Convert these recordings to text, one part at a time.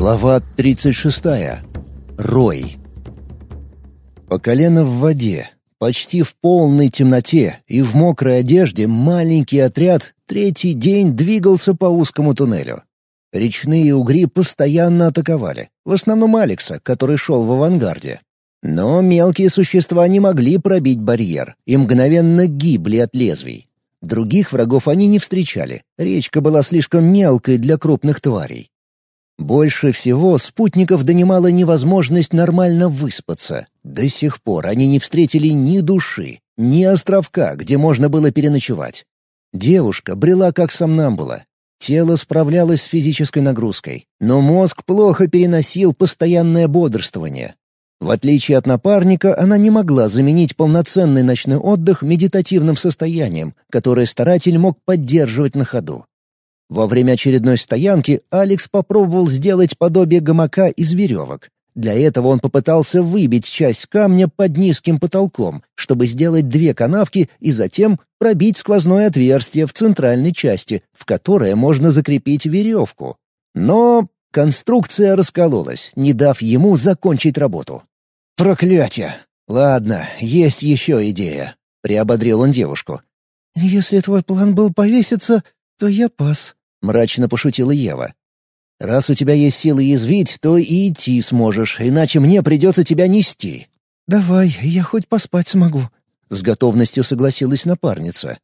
Глава 36. Рой. По колено в воде, почти в полной темноте и в мокрой одежде маленький отряд третий день двигался по узкому туннелю. Речные угри постоянно атаковали, в основном Алекса, который шел в авангарде. Но мелкие существа не могли пробить барьер и мгновенно гибли от лезвий. Других врагов они не встречали, речка была слишком мелкой для крупных тварей. Больше всего спутников донимала невозможность нормально выспаться. До сих пор они не встретили ни души, ни островка, где можно было переночевать. Девушка брела как сомнамбула. Тело справлялось с физической нагрузкой, но мозг плохо переносил постоянное бодрствование. В отличие от напарника, она не могла заменить полноценный ночной отдых медитативным состоянием, которое старатель мог поддерживать на ходу. Во время очередной стоянки Алекс попробовал сделать подобие гамака из веревок. Для этого он попытался выбить часть камня под низким потолком, чтобы сделать две канавки и затем пробить сквозное отверстие в центральной части, в которое можно закрепить веревку. Но конструкция раскололась, не дав ему закончить работу. «Проклятие! Ладно, есть еще идея», — приободрил он девушку. «Если твой план был повеситься, то я пас», — мрачно пошутила Ева. «Раз у тебя есть силы язвить, то и идти сможешь, иначе мне придется тебя нести». «Давай, я хоть поспать смогу», — с готовностью согласилась напарница.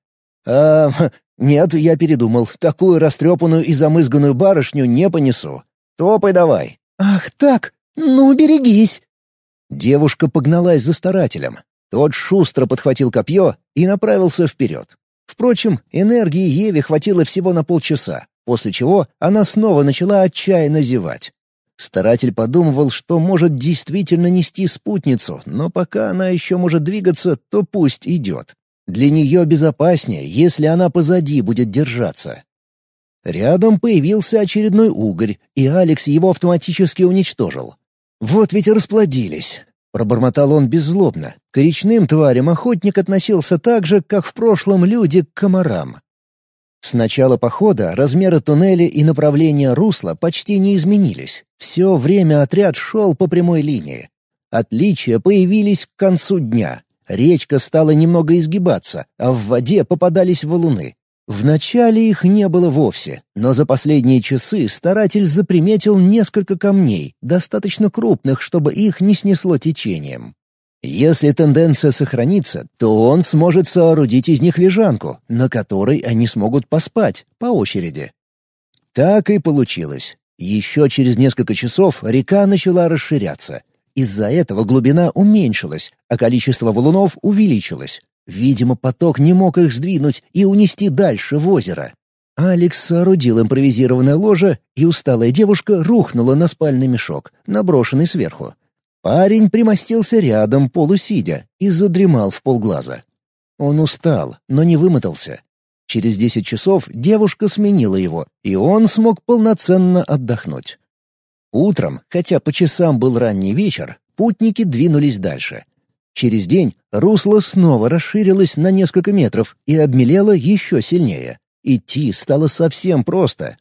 «А, нет, я передумал. Такую растрепанную и замызганную барышню не понесу. Топай давай». «Ах так? Ну, берегись!» Девушка погналась за старателем. Тот шустро подхватил копье и направился вперед. Впрочем, энергии Еве хватило всего на полчаса, после чего она снова начала отчаянно зевать. Старатель подумывал, что может действительно нести спутницу, но пока она еще может двигаться, то пусть идет. Для нее безопаснее, если она позади будет держаться. Рядом появился очередной угорь, и Алекс его автоматически уничтожил. Вот ведь расплодились. Пробормотал он беззлобно. К речным тварям охотник относился так же, как в прошлом люди к комарам. С начала похода размеры туннеля и направление русла почти не изменились. Все время отряд шел по прямой линии. Отличия появились к концу дня. Речка стала немного изгибаться, а в воде попадались валуны. Вначале их не было вовсе, но за последние часы старатель заприметил несколько камней, достаточно крупных, чтобы их не снесло течением. Если тенденция сохранится, то он сможет соорудить из них лежанку, на которой они смогут поспать по очереди. Так и получилось. Еще через несколько часов река начала расширяться. Из-за этого глубина уменьшилась, а количество валунов увеличилось. Видимо, поток не мог их сдвинуть и унести дальше в озеро. Алекс соорудил импровизированное ложе, и усталая девушка рухнула на спальный мешок, наброшенный сверху. Парень примостился рядом, полусидя, и задремал в полглаза. Он устал, но не вымотался. Через десять часов девушка сменила его, и он смог полноценно отдохнуть. Утром, хотя по часам был ранний вечер, путники двинулись дальше — Через день русло снова расширилось на несколько метров и обмелело еще сильнее. Идти стало совсем просто.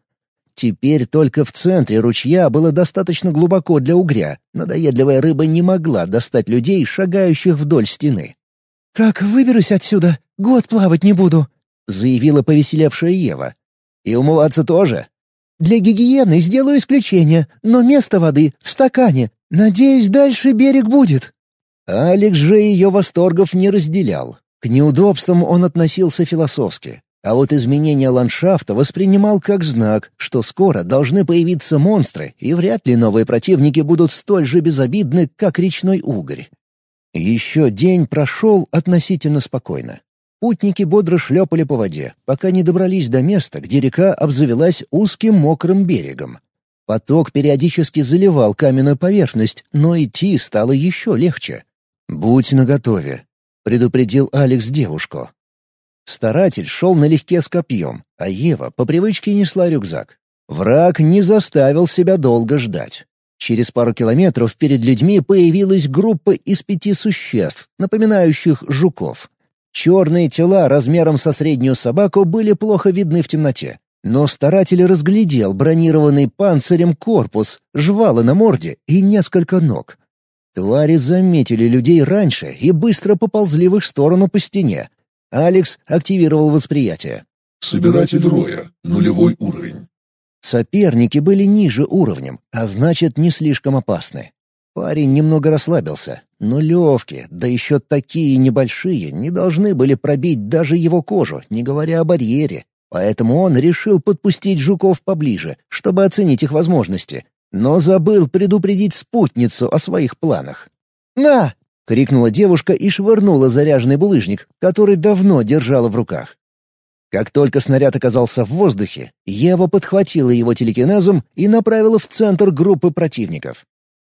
Теперь только в центре ручья было достаточно глубоко для угря. Надоедливая рыба не могла достать людей, шагающих вдоль стены. «Как выберусь отсюда, год плавать не буду», — заявила повеселевшая Ева. «И умываться тоже?» «Для гигиены сделаю исключение, но место воды в стакане. Надеюсь, дальше берег будет». Алекс же ее восторгов не разделял. К неудобствам он относился философски, а вот изменение ландшафта воспринимал как знак, что скоро должны появиться монстры, и вряд ли новые противники будут столь же безобидны, как речной угорь. Еще день прошел относительно спокойно. Путники бодро шлепали по воде, пока не добрались до места, где река обзавелась узким мокрым берегом. Поток периодически заливал каменную поверхность, но идти стало еще легче. «Будь наготове», — предупредил Алекс девушку. Старатель шел налегке с копьем, а Ева по привычке несла рюкзак. Враг не заставил себя долго ждать. Через пару километров перед людьми появилась группа из пяти существ, напоминающих жуков. Черные тела размером со среднюю собаку были плохо видны в темноте, Но старатель разглядел бронированный панцирем корпус, жвалы на морде и несколько ног. Твари заметили людей раньше и быстро поползли в их сторону по стене. Алекс активировал восприятие. «Собиратель роя. Нулевой уровень». Соперники были ниже уровнем, а значит, не слишком опасны. Парень немного расслабился, но левки, да еще такие небольшие, не должны были пробить даже его кожу, не говоря о барьере. Поэтому он решил подпустить жуков поближе, чтобы оценить их возможности, но забыл предупредить спутницу о своих планах. «На!» — крикнула девушка и швырнула заряженный булыжник, который давно держала в руках. Как только снаряд оказался в воздухе, Ева подхватила его телекинезом и направила в центр группы противников.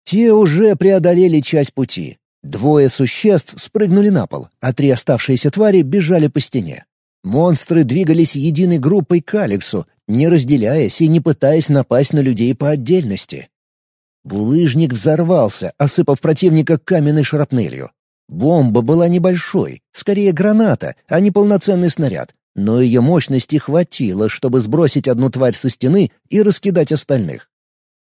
Те уже преодолели часть пути. Двое существ спрыгнули на пол, а три оставшиеся твари бежали по стене. Монстры двигались единой группой к Алексу, не разделяясь и не пытаясь напасть на людей по отдельности. Булыжник взорвался, осыпав противника каменной шрапнелью. Бомба была небольшой, скорее граната, а не полноценный снаряд, но ее мощности хватило, чтобы сбросить одну тварь со стены и раскидать остальных.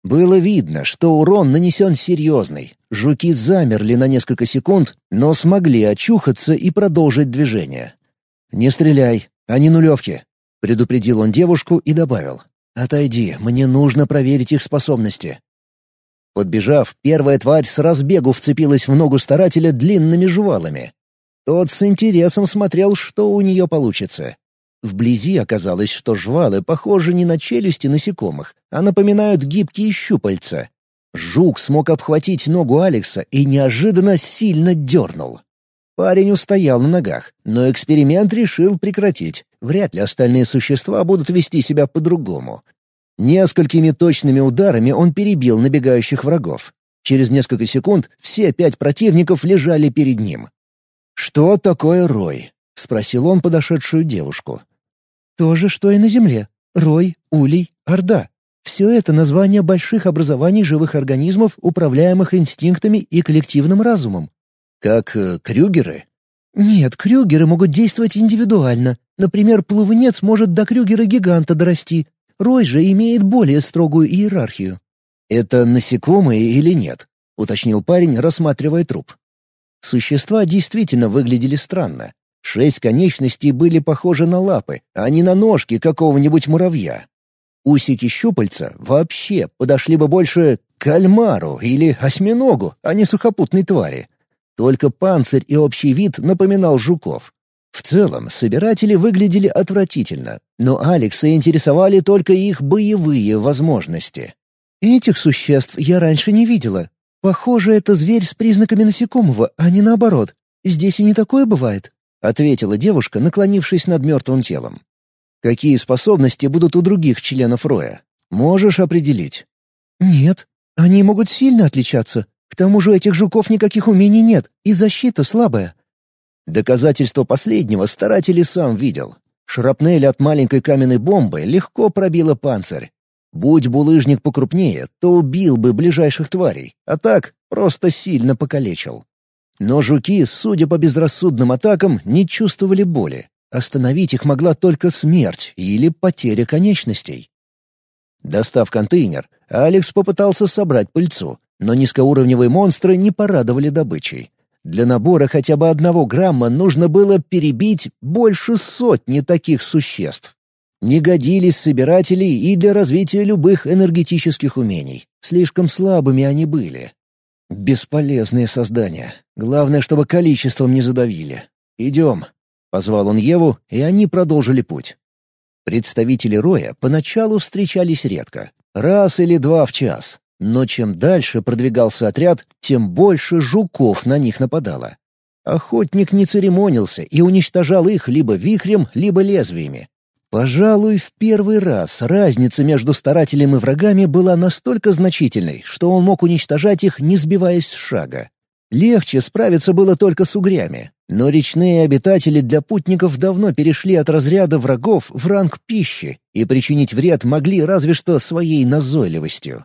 Было видно, что урон нанесен серьезный. Жуки замерли на несколько секунд, но смогли очухаться и продолжить движение. «Не стреляй, они нулевки», — предупредил он девушку и добавил. «Отойди, мне нужно проверить их способности». Подбежав, первая тварь с разбегу вцепилась в ногу старателя длинными жвалами. Тот с интересом смотрел, что у нее получится. Вблизи оказалось, что жвалы похожи не на челюсти насекомых, а напоминают гибкие щупальца. Жук смог обхватить ногу Алекса и неожиданно сильно дернул. Парень устоял на ногах, но эксперимент решил прекратить. Вряд ли остальные существа будут вести себя по-другому. Несколькими точными ударами он перебил набегающих врагов. Через несколько секунд все пять противников лежали перед ним. «Что такое рой?» — спросил он подошедшую девушку. То же, что и на Земле. Рой, Улей, Орда. Все это названия больших образований живых организмов, управляемых инстинктами и коллективным разумом. Как э, крюгеры? Нет, крюгеры могут действовать индивидуально. Например, плавунец может до крюгера-гиганта дорасти. Рой же имеет более строгую иерархию. «Это насекомые или нет?» — уточнил парень, рассматривая труп. Существа действительно выглядели странно. Шесть конечностей были похожи на лапы, а не на ножки какого-нибудь муравья. Усики щупальца вообще подошли бы больше кальмару или осьминогу, а не сухопутной твари. Только панцирь и общий вид напоминал жуков. В целом, собиратели выглядели отвратительно, но Алекса интересовали только их боевые возможности. «Этих существ я раньше не видела. Похоже, это зверь с признаками насекомого, а не наоборот. Здесь и не такое бывает». — ответила девушка, наклонившись над мертвым телом. «Какие способности будут у других членов Роя? Можешь определить?» «Нет, они могут сильно отличаться. К тому же у этих жуков никаких умений нет, и защита слабая». Доказательство последнего старатель и сам видел. Шрапнель от маленькой каменной бомбы легко пробила панцирь. Будь булыжник покрупнее, то убил бы ближайших тварей, а так просто сильно покалечил. Но жуки, судя по безрассудным атакам, не чувствовали боли. Остановить их могла только смерть или потеря конечностей. Достав контейнер, Алекс попытался собрать пыльцу, но низкоуровневые монстры не порадовали добычей. Для набора хотя бы одного грамма нужно было перебить больше сотни таких существ. Не годились собиратели и для развития любых энергетических умений. Слишком слабыми они были. Бесполезные создания. Главное, чтобы количеством не задавили. Идем. Позвал он Еву, и они продолжили путь. Представители Роя поначалу встречались редко. Раз или два в час. Но чем дальше продвигался отряд, тем больше жуков на них нападало. Охотник не церемонился и уничтожал их либо вихрем, либо лезвиями. Пожалуй, в первый раз разница между старателем и врагами была настолько значительной, что он мог уничтожать их, не сбиваясь с шага. Легче справиться было только с угрями, но речные обитатели для путников давно перешли от разряда врагов в ранг пищи и причинить вред могли разве что своей назойливостью.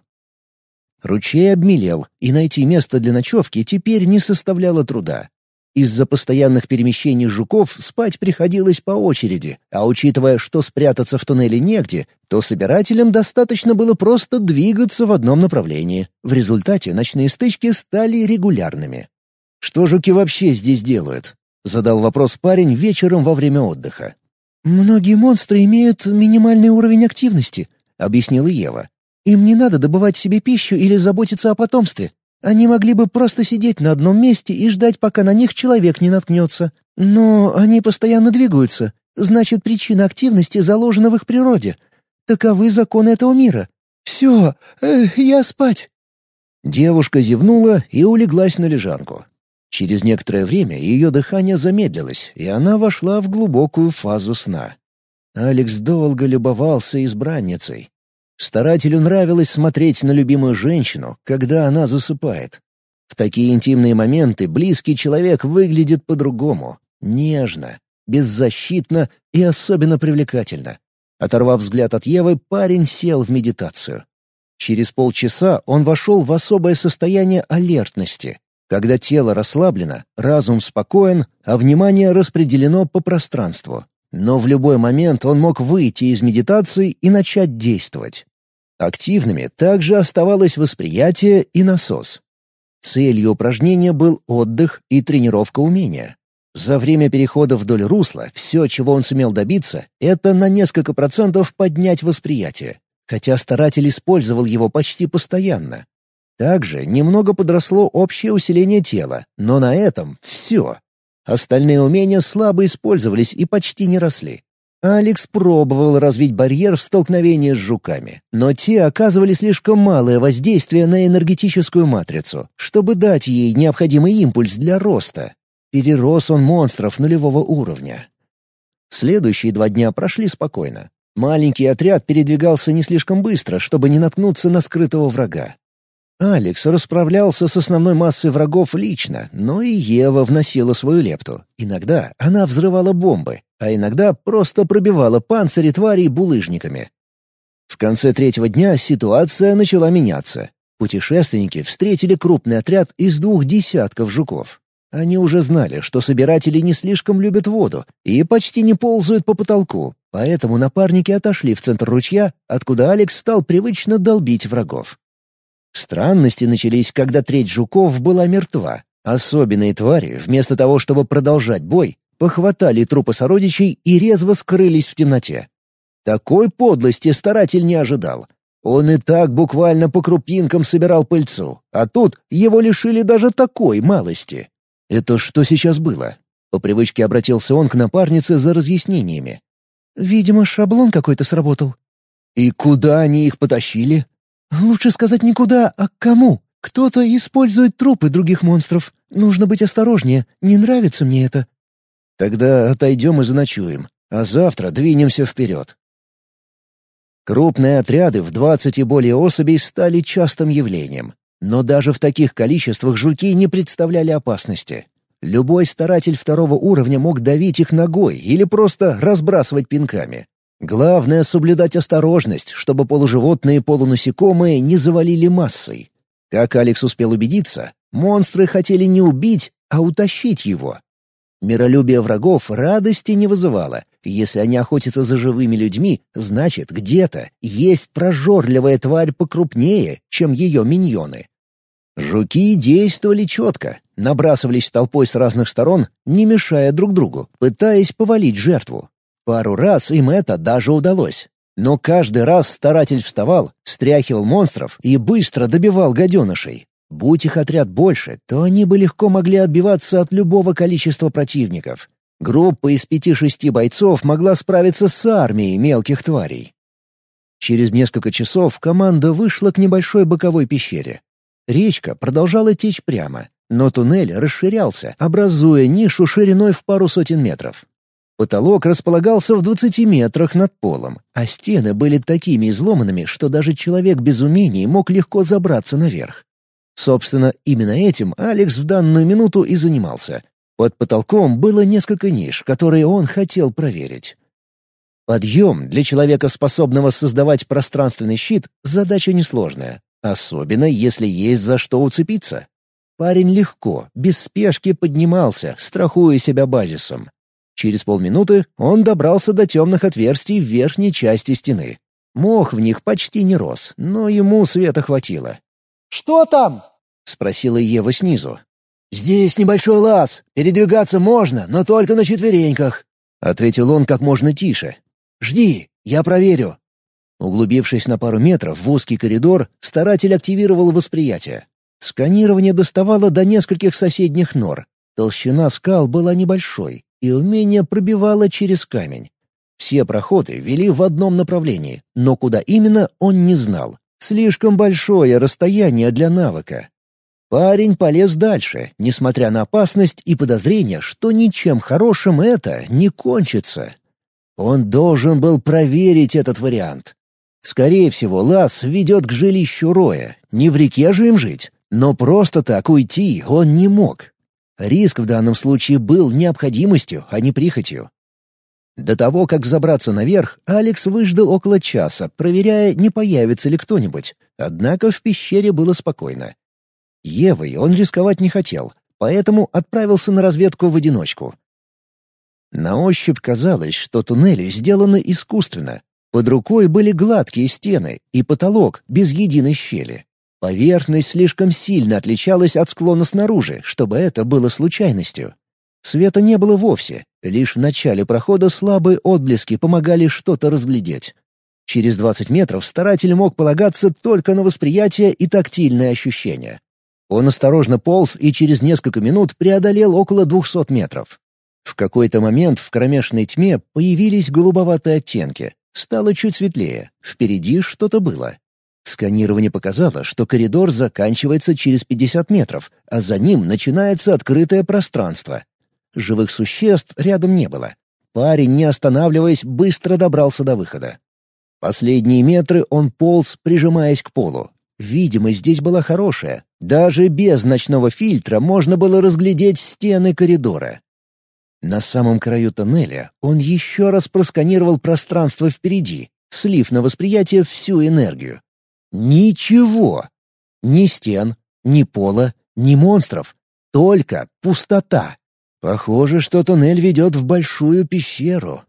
Ручей обмелел, и найти место для ночевки теперь не составляло труда. Из-за постоянных перемещений жуков спать приходилось по очереди, а учитывая, что спрятаться в туннеле негде, то собирателям достаточно было просто двигаться в одном направлении. В результате ночные стычки стали регулярными. «Что жуки вообще здесь делают?» — задал вопрос парень вечером во время отдыха. «Многие монстры имеют минимальный уровень активности», — объяснила Ева. «Им не надо добывать себе пищу или заботиться о потомстве. Они могли бы просто сидеть на одном месте и ждать, пока на них человек не наткнется. Но они постоянно двигаются. Значит, причина активности заложена в их природе. Таковы законы этого мира. Все, э, я спать». Девушка зевнула и улеглась на лежанку. Через некоторое время ее дыхание замедлилось, и она вошла в глубокую фазу сна. Алекс долго любовался избранницей. Старателю нравилось смотреть на любимую женщину, когда она засыпает. В такие интимные моменты близкий человек выглядит по-другому, нежно, беззащитно и особенно привлекательно. Оторвав взгляд от Евы, парень сел в медитацию. Через полчаса он вошел в особое состояние алертности, когда тело расслаблено, разум спокоен, а внимание распределено по пространству. Но в любой момент он мог выйти из медитации и начать действовать. Активными также оставалось восприятие и насос. Целью упражнения был отдых и тренировка умения. За время перехода вдоль русла все, чего он сумел добиться, это на несколько процентов поднять восприятие, хотя старатель использовал его почти постоянно. Также немного подросло общее усиление тела, но на этом все. Остальные умения слабо использовались и почти не росли. Алекс пробовал развить барьер в столкновении с жуками, но те оказывали слишком малое воздействие на энергетическую матрицу, чтобы дать ей необходимый импульс для роста. Перерос он монстров нулевого уровня. Следующие два дня прошли спокойно. Маленький отряд передвигался не слишком быстро, чтобы не наткнуться на скрытого врага. Алекс расправлялся с основной массой врагов лично, но и Ева вносила свою лепту. Иногда она взрывала бомбы, а иногда просто пробивала панцири тварей булыжниками. В конце третьего дня ситуация начала меняться. Путешественники встретили крупный отряд из двух десятков жуков. Они уже знали, что собиратели не слишком любят воду и почти не ползают по потолку, поэтому напарники отошли в центр ручья, откуда Алекс стал привычно долбить врагов. Странности начались, когда треть жуков была мертва. Особенные твари, вместо того, чтобы продолжать бой, похватали трупы сородичей и резво скрылись в темноте. Такой подлости старатель не ожидал. Он и так буквально по крупинкам собирал пыльцу, а тут его лишили даже такой малости. Это что сейчас было? По привычке обратился он к напарнице за разъяснениями. «Видимо, шаблон какой-то сработал». «И куда они их потащили?» «Лучше сказать никуда, а к кому. Кто-то использует трупы других монстров. Нужно быть осторожнее, не нравится мне это. Тогда отойдем и заночуем, а завтра двинемся вперед. Крупные отряды в двадцать и более особей стали частым явлением. Но даже в таких количествах жуки не представляли опасности. Любой старатель второго уровня мог давить их ногой или просто разбрасывать пинками. Главное — соблюдать осторожность, чтобы полуживотные и полунасекомые не завалили массой. Как Алекс успел убедиться, монстры хотели не убить, а утащить его. Миролюбие врагов радости не вызывало. Если они охотятся за живыми людьми, значит, где-то есть прожорливая тварь покрупнее, чем ее миньоны. Жуки действовали четко, набрасывались толпой с разных сторон, не мешая друг другу, пытаясь повалить жертву. Пару раз им это даже удалось. Но каждый раз старатель вставал, стряхивал монстров и быстро добивал гаденышей. Будь их отряд больше, то они бы легко могли отбиваться от любого количества противников. Группа из пяти-шести бойцов могла справиться с армией мелких тварей. Через несколько часов команда вышла к небольшой боковой пещере. Речка продолжала течь прямо, но туннель расширялся, образуя нишу шириной в пару сотен метров. Потолок располагался в двадцати метрах над полом, а стены были такими изломанными, что даже человек без умений мог легко забраться наверх. Собственно, именно этим Алекс в данную минуту и занимался. Под потолком было несколько ниш, которые он хотел проверить. Подъем для человека, способного создавать пространственный щит, задача несложная, особенно если есть за что уцепиться. Парень легко, без спешки поднимался, страхуя себя базисом. Через полминуты он добрался до темных отверстий в верхней части стены. Мох в них почти не рос, но ему света хватило. «Что там?» — спросила Ева снизу. «Здесь небольшой лаз. Передвигаться можно, но только на четвереньках», — ответил он как можно тише. «Жди, я проверю». Углубившись на пару метров в узкий коридор, старатель активировал восприятие. Сканирование доставало до нескольких соседних нор. Толщина скал была небольшой, и умение пробивало через камень. Все проходы вели в одном направлении, но куда именно он не знал. Слишком большое расстояние для навыка. Парень полез дальше, несмотря на опасность и подозрение, что ничем хорошим это не кончится. Он должен был проверить этот вариант. Скорее всего, лаз ведет к жилищу Роя. Не в реке же им жить. Но просто так уйти он не мог. Риск в данном случае был необходимостью, а не прихотью. До того, как забраться наверх, Алекс выждал около часа, проверяя, не появится ли кто-нибудь. Однако в пещере было спокойно. Евой он рисковать не хотел, поэтому отправился на разведку в одиночку. На ощупь казалось, что туннели сделаны искусственно. Под рукой были гладкие стены и потолок без единой щели. Поверхность слишком сильно отличалась от склона снаружи, чтобы это было случайностью. Света не было вовсе, лишь в начале прохода слабые отблески помогали что-то разглядеть. Через 20 метров старатель мог полагаться только на восприятие и тактильные ощущения. Он осторожно полз и через несколько минут преодолел около 200 метров. В какой-то момент в кромешной тьме появились голубоватые оттенки. Стало чуть светлее. Впереди что-то было. Сканирование показало, что коридор заканчивается через 50 метров, а за ним начинается открытое пространство. Живых существ рядом не было. Парень, не останавливаясь, быстро добрался до выхода. Последние метры он полз, прижимаясь к полу. Видимость здесь была хорошая. Даже без ночного фильтра можно было разглядеть стены коридора. На самом краю тоннеля он еще раз просканировал пространство впереди, слив на восприятие всю энергию. Ничего. Ни стен, ни пола, ни монстров. Только пустота. Похоже, что туннель ведет в большую пещеру.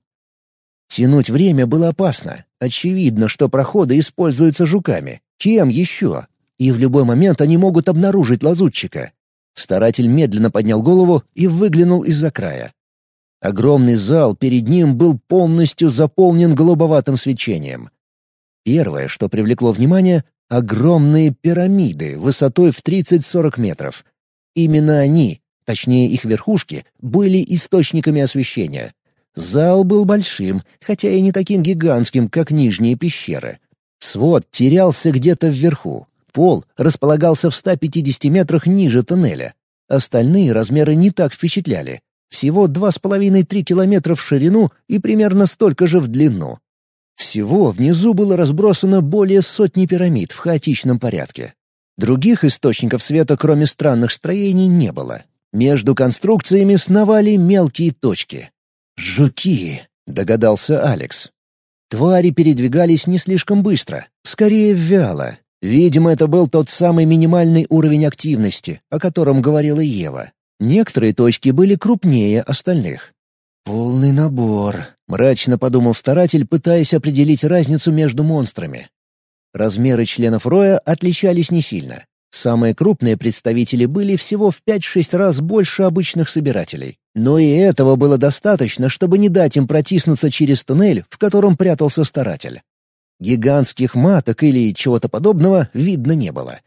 Тянуть время было опасно. Очевидно, что проходы используются жуками. Кем еще? И в любой момент они могут обнаружить лазутчика. Старатель медленно поднял голову и выглянул из-за края. Огромный зал перед ним был полностью заполнен голубоватым свечением. Первое, что привлекло внимание — огромные пирамиды высотой в 30-40 метров. Именно они, точнее их верхушки, были источниками освещения. Зал был большим, хотя и не таким гигантским, как нижние пещеры. Свод терялся где-то вверху. Пол располагался в 150 метрах ниже тоннеля. Остальные размеры не так впечатляли. Всего 2,5-3 километра в ширину и примерно столько же в длину. Всего внизу было разбросано более сотни пирамид в хаотичном порядке. Других источников света, кроме странных строений, не было. Между конструкциями сновали мелкие точки. «Жуки», — догадался Алекс. Твари передвигались не слишком быстро, скорее вяло. Видимо, это был тот самый минимальный уровень активности, о котором говорила Ева. Некоторые точки были крупнее остальных. «Полный набор», — мрачно подумал старатель, пытаясь определить разницу между монстрами. Размеры членов роя отличались не сильно. Самые крупные представители были всего в 5-6 раз больше обычных собирателей. Но и этого было достаточно, чтобы не дать им протиснуться через туннель, в котором прятался старатель. Гигантских маток или чего-то подобного видно не было.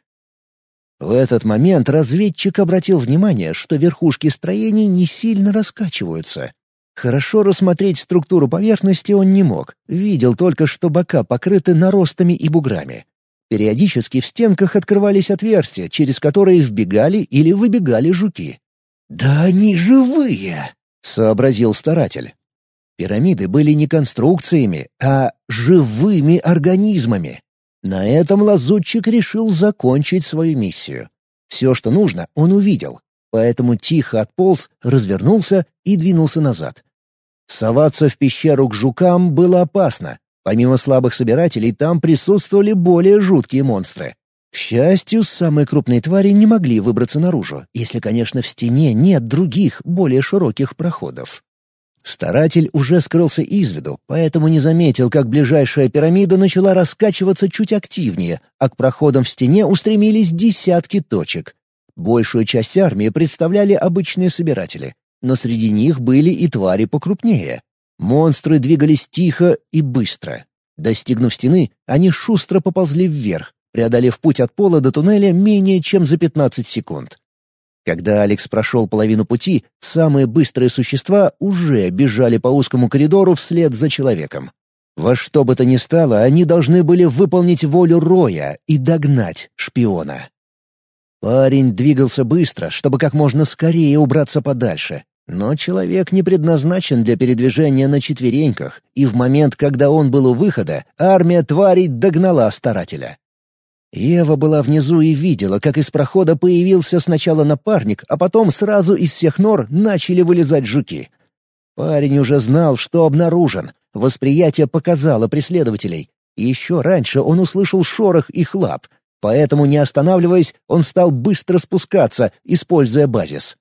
В этот момент разведчик обратил внимание, что верхушки строений не сильно раскачиваются. Хорошо рассмотреть структуру поверхности он не мог, видел только, что бока покрыты наростами и буграми. Периодически в стенках открывались отверстия, через которые вбегали или выбегали жуки. «Да они живые!» — сообразил старатель. Пирамиды были не конструкциями, а живыми организмами. На этом лазутчик решил закончить свою миссию. Все, что нужно, он увидел поэтому тихо отполз, развернулся и двинулся назад. Соваться в пещеру к жукам было опасно. Помимо слабых собирателей, там присутствовали более жуткие монстры. К счастью, самые крупные твари не могли выбраться наружу, если, конечно, в стене нет других, более широких проходов. Старатель уже скрылся из виду, поэтому не заметил, как ближайшая пирамида начала раскачиваться чуть активнее, а к проходам в стене устремились десятки точек. Большую часть армии представляли обычные собиратели, но среди них были и твари покрупнее. Монстры двигались тихо и быстро. Достигнув стены, они шустро поползли вверх, преодолев путь от пола до туннеля менее чем за 15 секунд. Когда Алекс прошел половину пути, самые быстрые существа уже бежали по узкому коридору вслед за человеком. Во что бы то ни стало, они должны были выполнить волю Роя и догнать шпиона. Парень двигался быстро, чтобы как можно скорее убраться подальше. Но человек не предназначен для передвижения на четвереньках, и в момент, когда он был у выхода, армия тварей догнала старателя. Ева была внизу и видела, как из прохода появился сначала напарник, а потом сразу из всех нор начали вылезать жуки. Парень уже знал, что обнаружен. Восприятие показало преследователей. Еще раньше он услышал шорох и хлап, поэтому, не останавливаясь, он стал быстро спускаться, используя базис.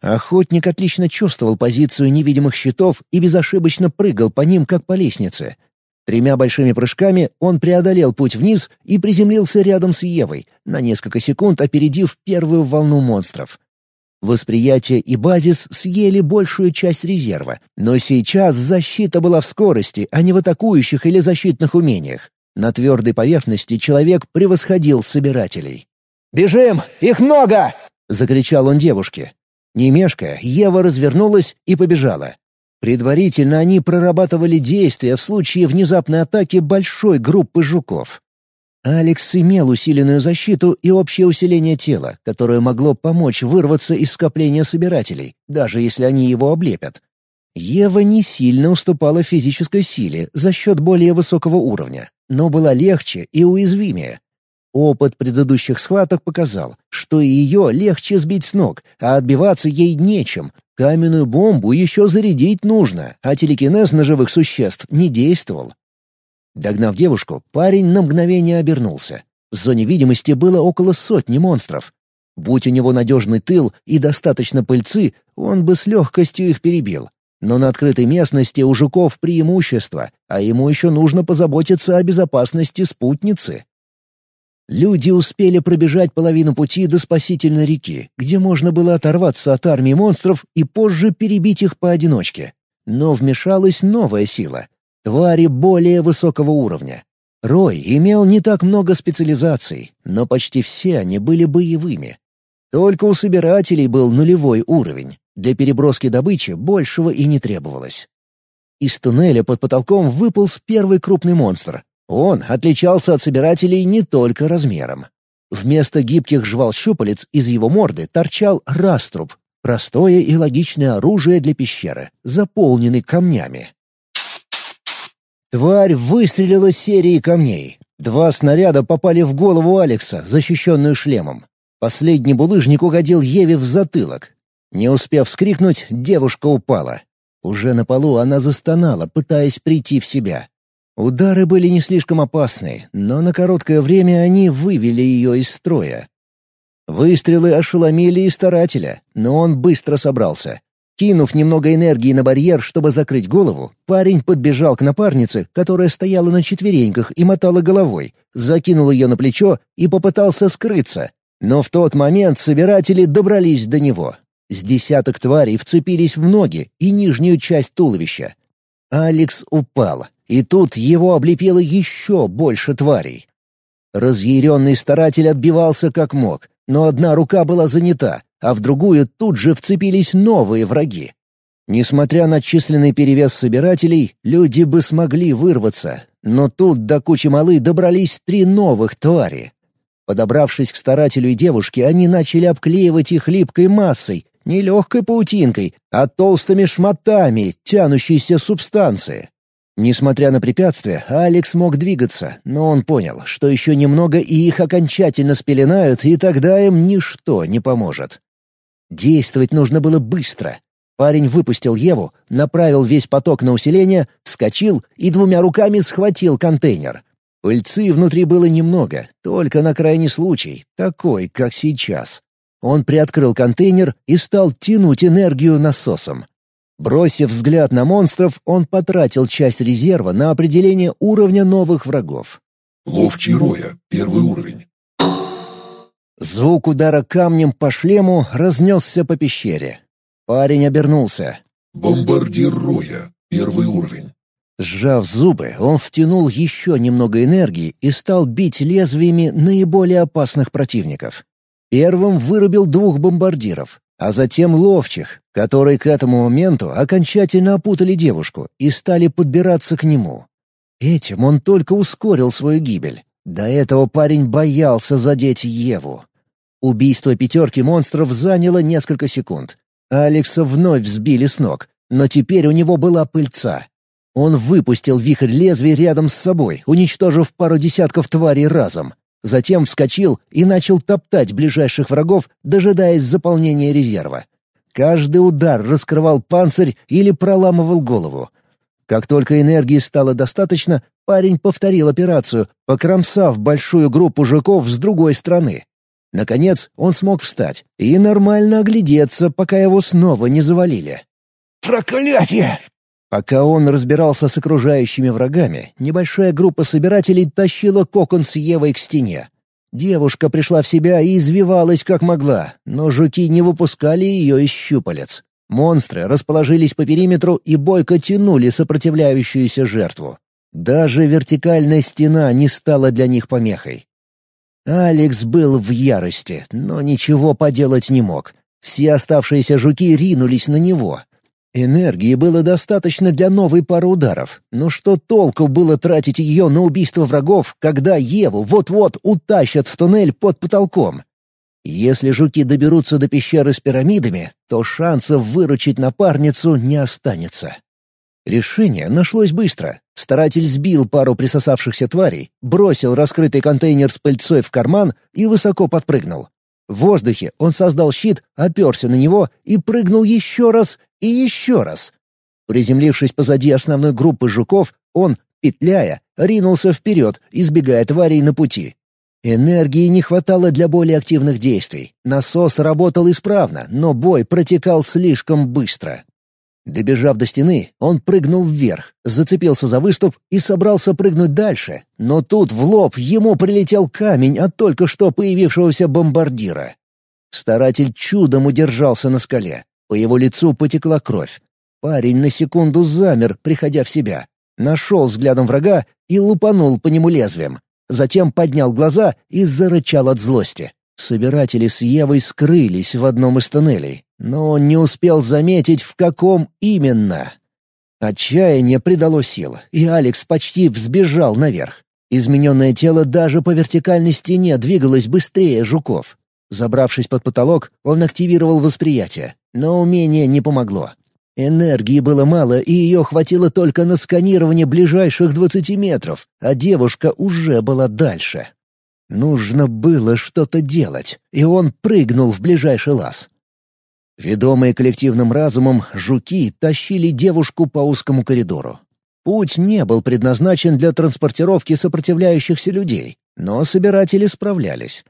Охотник отлично чувствовал позицию невидимых щитов и безошибочно прыгал по ним, как по лестнице. Тремя большими прыжками он преодолел путь вниз и приземлился рядом с Евой, на несколько секунд опередив первую волну монстров. Восприятие и базис съели большую часть резерва, но сейчас защита была в скорости, а не в атакующих или защитных умениях. На твердой поверхности человек превосходил собирателей. «Бежим! Их много!» — закричал он девушке. Не мешкая, Ева развернулась и побежала. Предварительно они прорабатывали действия в случае внезапной атаки большой группы жуков. Алекс имел усиленную защиту и общее усиление тела, которое могло помочь вырваться из скопления собирателей, даже если они его облепят. Ева не сильно уступала физической силе за счет более высокого уровня, но была легче и уязвимее. Опыт предыдущих схваток показал, что ее легче сбить с ног, а отбиваться ей нечем, Каменную бомбу еще зарядить нужно, а телекинез на живых существ не действовал. Догнав девушку, парень на мгновение обернулся. В зоне видимости было около сотни монстров. Будь у него надежный тыл и достаточно пыльцы, он бы с легкостью их перебил. Но на открытой местности у жуков преимущество, а ему еще нужно позаботиться о безопасности спутницы. Люди успели пробежать половину пути до спасительной реки, где можно было оторваться от армии монстров и позже перебить их поодиночке. Но вмешалась новая сила — твари более высокого уровня. Рой имел не так много специализаций, но почти все они были боевыми. Только у собирателей был нулевой уровень. Для переброски добычи большего и не требовалось. Из туннеля под потолком выполз первый крупный монстр, он отличался от собирателей не только размером. Вместо гибких жвал щупалец из его морды торчал раструб, простое и логичное оружие для пещеры, заполненный камнями. Тварь выстрелила серией камней. Два снаряда попали в голову Алекса, защищенную шлемом. Последний булыжник угодил Еве в затылок. Не успев вскрикнуть, девушка упала. Уже на полу она застонала, пытаясь прийти в себя. Удары были не слишком опасны, но на короткое время они вывели ее из строя. Выстрелы ошеломили и старателя, но он быстро собрался. Кинув немного энергии на барьер, чтобы закрыть голову, парень подбежал к напарнице, которая стояла на четвереньках и мотала головой, закинул ее на плечо и попытался скрыться. Но в тот момент собиратели добрались до него. С десяток тварей вцепились в ноги и нижнюю часть туловища. Алекс упал, и тут его облепило еще больше тварей. Разъяренный старатель отбивался как мог, но одна рука была занята, а в другую тут же вцепились новые враги. Несмотря на численный перевес собирателей, люди бы смогли вырваться, но тут до кучи малы добрались три новых твари. Подобравшись к старателю и девушке, они начали обклеивать их липкой массой, не легкой паутинкой, а толстыми шматами тянущейся субстанции. Несмотря на препятствия, Алекс мог двигаться, но он понял, что еще немного и их окончательно спеленают, и тогда им ничто не поможет. Действовать нужно было быстро. Парень выпустил Еву, направил весь поток на усиление, вскочил и двумя руками схватил контейнер. Пыльцы внутри было немного, только на крайний случай, такой, как сейчас. Он приоткрыл контейнер и стал тянуть энергию насосом. Бросив взгляд на монстров, он потратил часть резерва на определение уровня новых врагов. Ловчий роя, первый уровень. Звук удара камнем по шлему разнесся по пещере. Парень обернулся. Бомбардир роя, первый уровень. Сжав зубы, он втянул еще немного энергии и стал бить лезвиями наиболее опасных противников. Первым вырубил двух бомбардиров, а затем ловчих, которые к этому моменту окончательно опутали девушку и стали подбираться к нему. Этим он только ускорил свою гибель. До этого парень боялся задеть Еву. Убийство пятерки монстров заняло несколько секунд. Алекса вновь взбили с ног, но теперь у него была пыльца. Он выпустил вихрь лезвий рядом с собой, уничтожив пару десятков тварей разом. Затем вскочил и начал топтать ближайших врагов, дожидаясь заполнения резерва. Каждый удар раскрывал панцирь или проламывал голову. Как только энергии стало достаточно, парень повторил операцию, покромсав большую группу жуков с другой стороны. Наконец он смог встать и нормально оглядеться, пока его снова не завалили. «Проклятие!» Пока он разбирался с окружающими врагами, небольшая группа собирателей тащила кокон с Евой к стене. Девушка пришла в себя и извивалась как могла, но жуки не выпускали ее из щупалец. Монстры расположились по периметру и бойко тянули сопротивляющуюся жертву. Даже вертикальная стена не стала для них помехой. Алекс был в ярости, но ничего поделать не мог. Все оставшиеся жуки ринулись на него, Энергии было достаточно для новой пары ударов, но что толку было тратить ее на убийство врагов, когда Еву вот-вот утащат в туннель под потолком? Если жуки доберутся до пещеры с пирамидами, то шансов выручить напарницу не останется. Решение нашлось быстро. Старатель сбил пару присосавшихся тварей, бросил раскрытый контейнер с пыльцой в карман и высоко подпрыгнул. В воздухе он создал щит, оперся на него и прыгнул еще раз и еще раз. Приземлившись позади основной группы жуков, он, петляя, ринулся вперед, избегая тварей на пути. Энергии не хватало для более активных действий. Насос работал исправно, но бой протекал слишком быстро. Добежав до стены, он прыгнул вверх, зацепился за выступ и собрался прыгнуть дальше, но тут в лоб ему прилетел камень от только что появившегося бомбардира. Старатель чудом удержался на скале. По его лицу потекла кровь. Парень на секунду замер, приходя в себя. Нашел взглядом врага и лупанул по нему лезвием. Затем поднял глаза и зарычал от злости. Собиратели с Евой скрылись в одном из тоннелей, но он не успел заметить, в каком именно. Отчаяние придало сил, и Алекс почти взбежал наверх. Измененное тело даже по вертикальной стене двигалось быстрее жуков. Забравшись под потолок, он активировал восприятие, но умение не помогло. Энергии было мало, и ее хватило только на сканирование ближайших двадцати метров, а девушка уже была дальше. Нужно было что-то делать, и он прыгнул в ближайший лаз. Ведомые коллективным разумом, жуки тащили девушку по узкому коридору. Путь не был предназначен для транспортировки сопротивляющихся людей, но собиратели справлялись.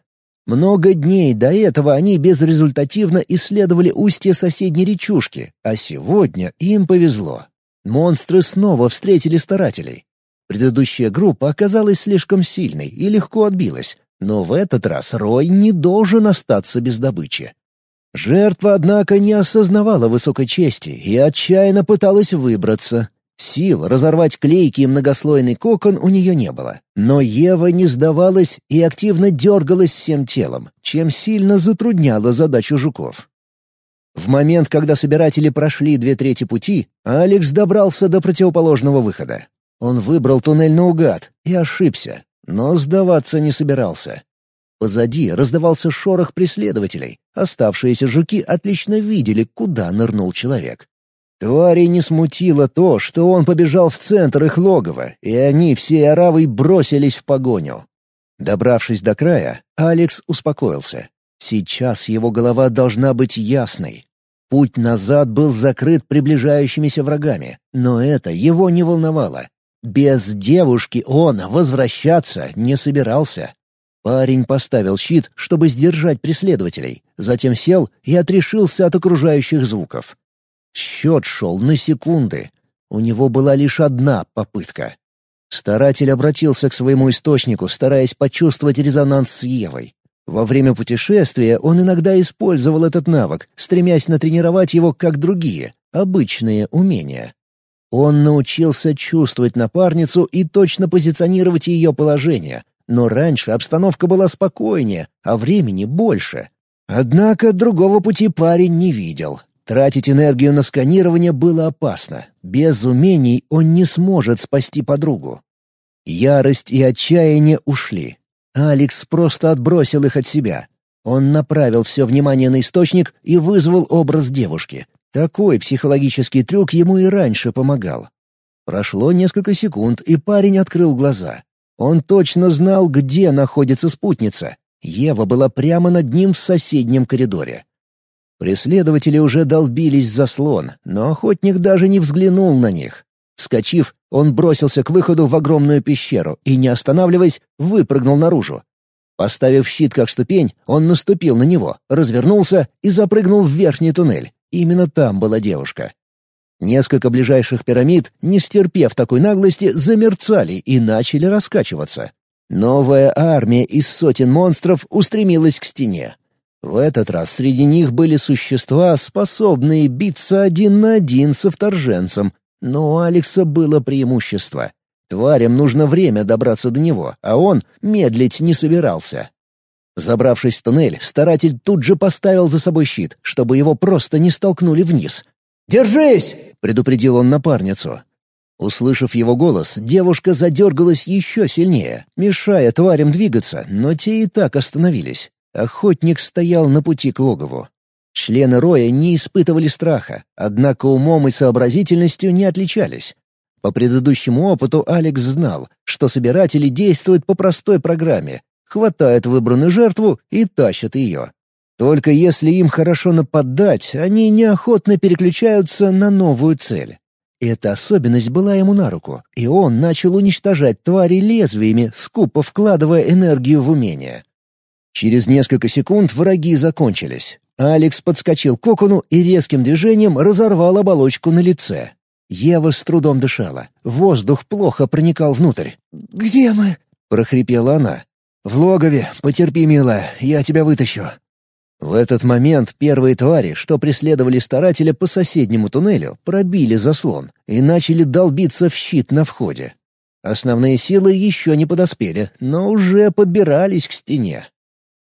Много дней до этого они безрезультативно исследовали устье соседней речушки, а сегодня им повезло. Монстры снова встретили старателей. Предыдущая группа оказалась слишком сильной и легко отбилась, но в этот раз Рой не должен остаться без добычи. Жертва, однако, не осознавала высокой чести и отчаянно пыталась выбраться, Сил разорвать клейкий и многослойный кокон у нее не было. Но Ева не сдавалась и активно дергалась всем телом, чем сильно затрудняла задачу жуков. В момент, когда собиратели прошли две трети пути, Алекс добрался до противоположного выхода. Он выбрал туннель наугад и ошибся, но сдаваться не собирался. Позади раздавался шорох преследователей. Оставшиеся жуки отлично видели, куда нырнул человек. Твари не смутило то, что он побежал в центр их логова, и они всей оравой бросились в погоню. Добравшись до края, Алекс успокоился. Сейчас его голова должна быть ясной. Путь назад был закрыт приближающимися врагами, но это его не волновало. Без девушки он возвращаться не собирался. Парень поставил щит, чтобы сдержать преследователей, затем сел и отрешился от окружающих звуков. Счет шел на секунды. У него была лишь одна попытка. Старатель обратился к своему источнику, стараясь почувствовать резонанс с Евой. Во время путешествия он иногда использовал этот навык, стремясь натренировать его как другие, обычные умения. Он научился чувствовать напарницу и точно позиционировать ее положение, но раньше обстановка была спокойнее, а времени больше. Однако другого пути парень не видел. Тратить энергию на сканирование было опасно. Без умений он не сможет спасти подругу. Ярость и отчаяние ушли. Алекс просто отбросил их от себя. Он направил все внимание на источник и вызвал образ девушки. Такой психологический трюк ему и раньше помогал. Прошло несколько секунд, и парень открыл глаза. Он точно знал, где находится спутница. Ева была прямо над ним в соседнем коридоре. Преследователи уже долбились за слон, но охотник даже не взглянул на них. Вскочив, он бросился к выходу в огромную пещеру и, не останавливаясь, выпрыгнул наружу. Поставив щит как ступень, он наступил на него, развернулся и запрыгнул в верхний туннель. Именно там была девушка. Несколько ближайших пирамид, не стерпев такой наглости, замерцали и начали раскачиваться. Новая армия из сотен монстров устремилась к стене. В этот раз среди них были существа, способные биться один на один со вторженцем, но у Алекса было преимущество. Тварям нужно время добраться до него, а он медлить не собирался. Забравшись в туннель, старатель тут же поставил за собой щит, чтобы его просто не столкнули вниз. «Держись!» — предупредил он напарницу. Услышав его голос, девушка задергалась еще сильнее, мешая тварям двигаться, но те и так остановились. Охотник стоял на пути к логову. Члены роя не испытывали страха, однако умом и сообразительностью не отличались. По предыдущему опыту Алекс знал, что собиратели действуют по простой программе, хватают выбранную жертву и тащат ее. Только если им хорошо нападать, они неохотно переключаются на новую цель. Эта особенность была ему на руку, и он начал уничтожать твари лезвиями, скупо вкладывая энергию в умение. Через несколько секунд враги закончились. Алекс подскочил к окуну и резким движением разорвал оболочку на лице. Ева с трудом дышала. Воздух плохо проникал внутрь. «Где мы?» — прохрипела она. «В логове. Потерпи, милая, я тебя вытащу». В этот момент первые твари, что преследовали старателя по соседнему туннелю, пробили заслон и начали долбиться в щит на входе. Основные силы еще не подоспели, но уже подбирались к стене.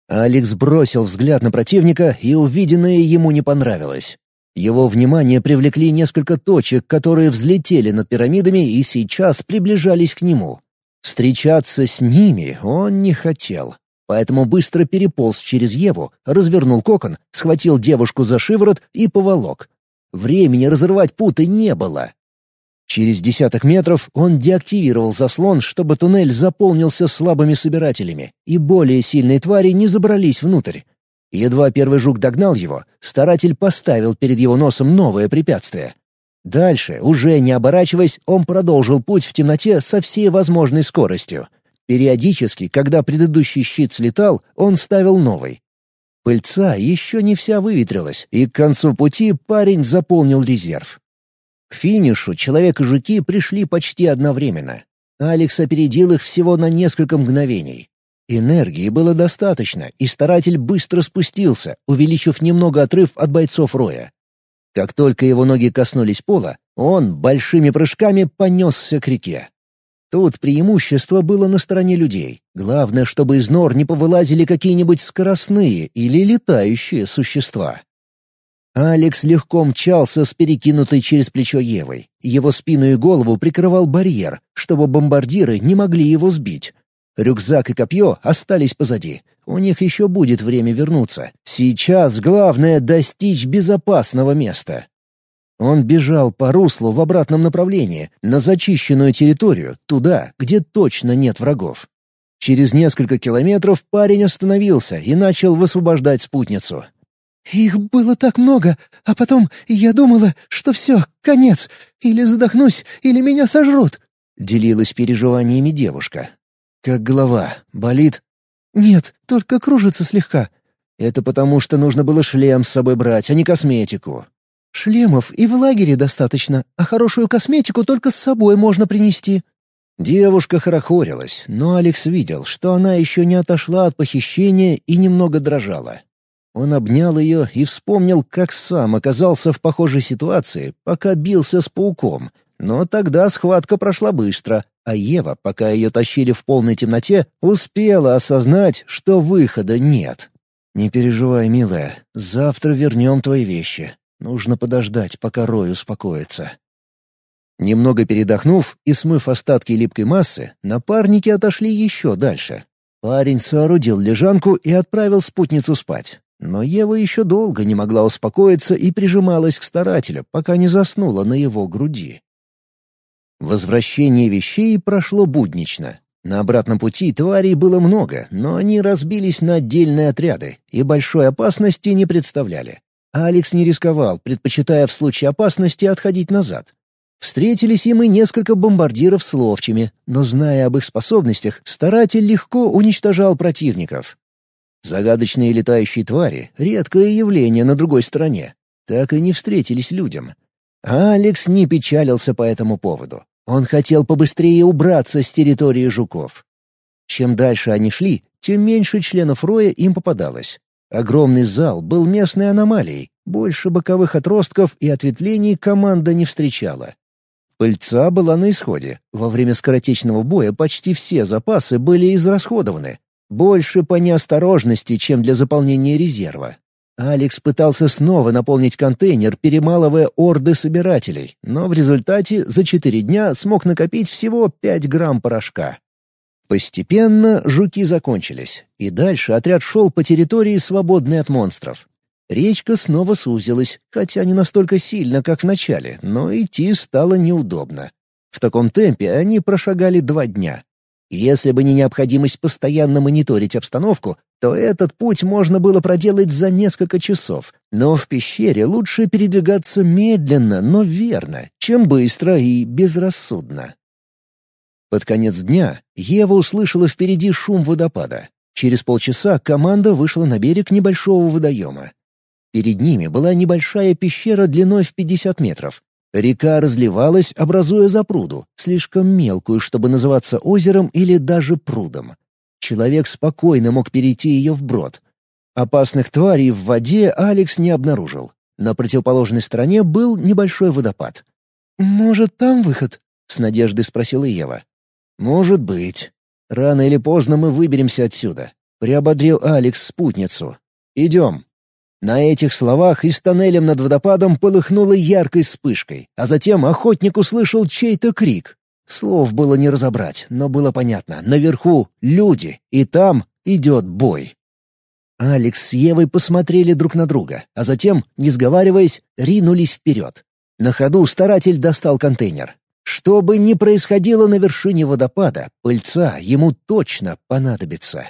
Алекс бросил взгляд на противника, и увиденное ему не понравилось. Его внимание привлекли несколько точек, которые взлетели над пирамидами и сейчас приближались к нему. Встречаться с ними он не хотел, поэтому быстро переполз через Еву, развернул кокон, схватил девушку за шиворот и поволок. Времени разрывать путы не было. Через десяток метров он деактивировал заслон, чтобы туннель заполнился слабыми собирателями, и более сильные твари не забрались внутрь. Едва первый жук догнал его, старатель поставил перед его носом новое препятствие. Дальше, уже не оборачиваясь, он продолжил путь в темноте со всей возможной скоростью. Периодически, когда предыдущий щит слетал, он ставил новый. Пыльца еще не вся выветрилась, и к концу пути парень заполнил резерв. К финишу человек и жуки пришли почти одновременно. Алекс опередил их всего на несколько мгновений. Энергии было достаточно, и старатель быстро спустился, увеличив немного отрыв от бойцов Роя. Как только его ноги коснулись пола, он большими прыжками понесся к реке. Тут преимущество было на стороне людей. Главное, чтобы из нор не повылазили какие-нибудь скоростные или летающие существа. Алекс легко мчался с перекинутой через плечо Евой. Его спину и голову прикрывал барьер, чтобы бомбардиры не могли его сбить. Рюкзак и копье остались позади. У них еще будет время вернуться. Сейчас главное — достичь безопасного места. Он бежал по руслу в обратном направлении, на зачищенную территорию, туда, где точно нет врагов. Через несколько километров парень остановился и начал высвобождать спутницу. «Их было так много, а потом я думала, что все, конец. Или задохнусь, или меня сожрут». — делилась переживаниями девушка. «Как голова? Болит?» «Нет, только кружится слегка». «Это потому, что нужно было шлем с собой брать, а не косметику». «Шлемов и в лагере достаточно, а хорошую косметику только с собой можно принести». Девушка хорохорилась, но Алекс видел, что она еще не отошла от похищения и немного дрожала. Он обнял ее и вспомнил, как сам оказался в похожей ситуации, пока бился с пауком. Но тогда схватка прошла быстро, а Ева, пока ее тащили в полной темноте, успела осознать, что выхода нет. «Не переживай, милая, завтра вернем твои вещи. Нужно подождать, пока Рой успокоится». Немного передохнув и смыв остатки липкой массы, напарники отошли еще дальше. Парень соорудил лежанку и отправил спутницу спать. Но Ева еще долго не могла успокоиться и прижималась к старателю, пока не заснула на его груди. Возвращение вещей прошло буднично. На обратном пути тварей было много, но они разбились на отдельные отряды и большой опасности не представляли. Алекс не рисковал, предпочитая в случае опасности отходить назад. Встретились им и несколько бомбардиров с ловчими, но, зная об их способностях, старатель легко уничтожал противников. Загадочные летающие твари — редкое явление на другой стороне. Так и не встретились людям. А Алекс не печалился по этому поводу. Он хотел побыстрее убраться с территории жуков. Чем дальше они шли, тем меньше членов роя им попадалось. Огромный зал был местной аномалией, больше боковых отростков и ответвлений команда не встречала. Пыльца была на исходе. Во время скоротечного боя почти все запасы были израсходованы. Больше по неосторожности, чем для заполнения резерва. Алекс пытался снова наполнить контейнер, перемалывая орды собирателей, но в результате за четыре дня смог накопить всего пять грамм порошка. Постепенно жуки закончились, и дальше отряд шел по территории, свободной от монстров. Речка снова сузилась, хотя не настолько сильно, как в начале, но идти стало неудобно. В таком темпе они прошагали два дня. Если бы не необходимость постоянно мониторить обстановку, то этот путь можно было проделать за несколько часов, но в пещере лучше передвигаться медленно, но верно, чем быстро и безрассудно. Под конец дня Ева услышала впереди шум водопада. Через полчаса команда вышла на берег небольшого водоема. Перед ними была небольшая пещера длиной в 50 метров, Река разливалась, образуя запруду, слишком мелкую, чтобы называться озером или даже прудом. Человек спокойно мог перейти ее вброд. Опасных тварей в воде Алекс не обнаружил. На противоположной стороне был небольшой водопад. «Может, там выход?» — с надеждой спросила Ева. «Может быть. Рано или поздно мы выберемся отсюда», — приободрил Алекс спутницу. «Идем». На этих словах из тоннелем над водопадом полыхнуло яркой вспышкой, а затем охотник услышал чей-то крик. Слов было не разобрать, но было понятно. Наверху — люди, и там идет бой. Алекс с Евой посмотрели друг на друга, а затем, не сговариваясь, ринулись вперед. На ходу старатель достал контейнер. Что бы ни происходило на вершине водопада, пыльца ему точно понадобится.